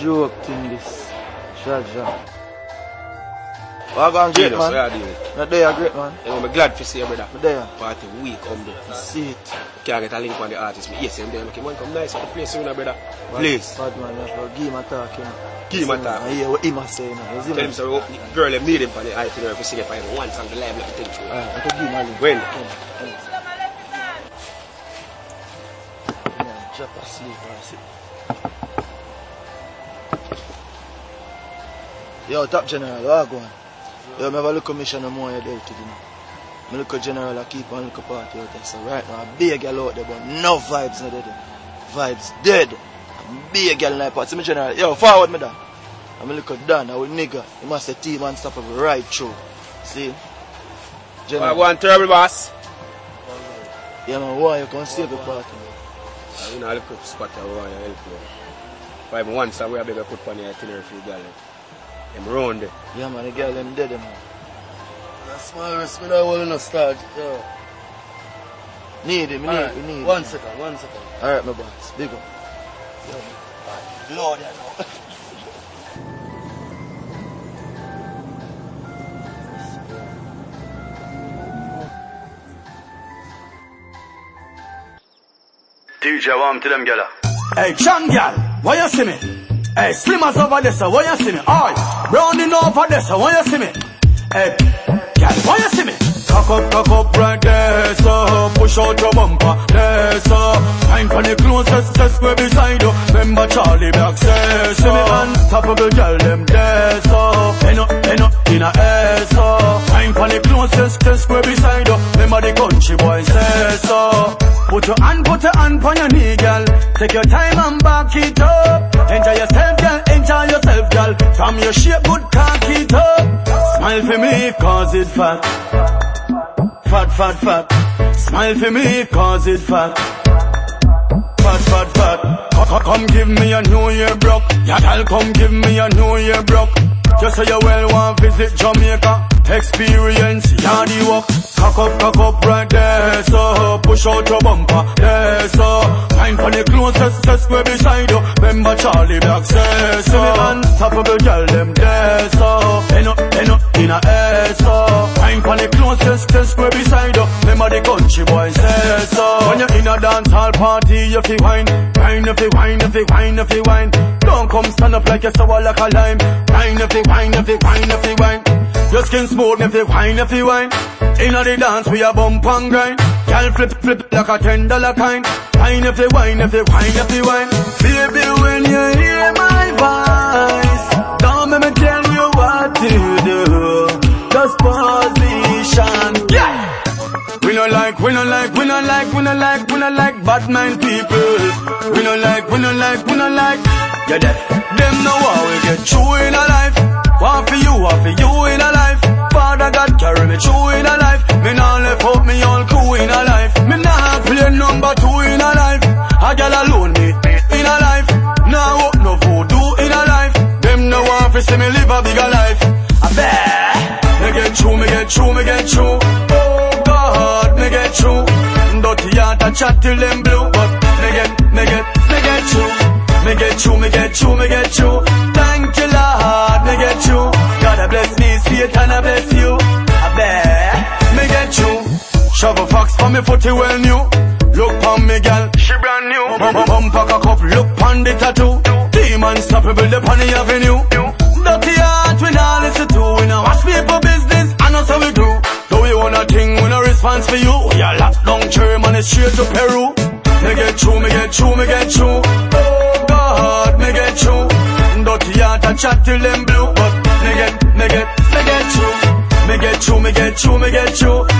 joke thing this. Jaja. What going great Genius, man? you doing? Not there great man. You know, I'm glad to see you, brother. There. Party week come there. See it. Can't get a link on the artist. Me, yes, I'm there. Look, man, come nice at the place soon, brother. Please. Bad man, you have to give him a talk, you know. Give him a talk. I hear what him a say, you know. Tell him so girl them need him for the itinerary to sing it for him once on the live me think through. Alright, I can give him a link. When? Yeah, drop asleep, I see. Yo, top general, on? Yo, me have a look commission more you dealt with, you know. Me look at general, I keep on look at party out there. So right now, a big girl out there, but no vibes no dead. Vibes dead. A big girl in the party. See me general, yo, forward me down. I me look at Dan, I will nigga. He must say team unstoppable right through. See? General. I want terrible boss. Yeah man, why you can save the party? You know, I look up spot I want to help you. Five once I will be able to put on the itinerary for you, girl. I'm round there. Yeah man, the girl them dead man. That's my rest. Me not want to start. Yo. Need it, me need Alright, it, we need One it. second, one second. Alright my boss, big up. Lord, I know. DJ, warm to them, gala. Hey, Chan gal, why you see me? Hey, Slimmers over there, so why you see me? Alright, Browning over there, so why you see me? Hey, gal, why you see me? Cock up, cock up right there, so push out your bumper, there, so Time for the closest, just square beside you. Remember Charly Black says, so Unstoppable girl, them there, so End up, end up in a air, so Time for the closest, just square beside Put your hand, put your hand on your knee, girl. Take your time and back it up. Enjoy yourself, girl. Enjoy yourself, girl. From your shape, good cock it up. Smile for me, cause it fat. Fat, fat, fat. Smile for me, cause it fat. Fat, fat, fat. Co- co- Come give me a New Year broke. Yeah, girl, come give me a New Year broke. Just so you well want visit Jamaica. Experience, yeah, the walk. Cock up, cock up right there, so push out your bumper, there, so Time for the closest, just square beside you. Remember Charly Black says so. Unstoppable girl, them there, so End up, end up in a air, so Time for the closest, just square beside you. Remember the country boy says so. When you're in a dance hall party, you feel wine, wine, if you wine, if you wine, if you wine. Don't come stand up like you're sour like a lime. Wine, if you wine, if you wine, if you wine. Your skin smooth if you wine, if wine. Inna the dance we a bump and grind. Girl flip flip like a ten dollar kind. Wine if wine, if wine, if wine. Baby when you hear my voice, don't make me tell you what to do. Just position, yeah. We no like, we no like, we no like, we no like, we no like bad mind people. We no like, we no like, we no like. Yeah. Them know how we get through in a life. One for you, one for you in a life. Father God carry me through in a life. Me nah left out me all cool in a life. Me nah play number two in a life. A girl alone me in a life. Now hope no voodoo in a life. Them no want to see me live a bigger life. I bet. Me get through, me get through, me get through. Oh God, me get through. Dirty heart a chat till them blue, but me get, me get, me get through. Me get through, me get through, me get through. Me well new. Look on me gal, she brand new. Bum bum pack a cup, look on the tattoo. Team unstoppable, the on the avenue. Dirty heart we nah listen to. We nah watch people business, I know so we do. Though we want a thing, we no response for you. We a lock down Germany straight to Peru. Me get through, me get through, me get through. Oh God, me get through. Dirty heart a chat till them blue, but me get, me get, me get through. Me get through, me get through, me get. You,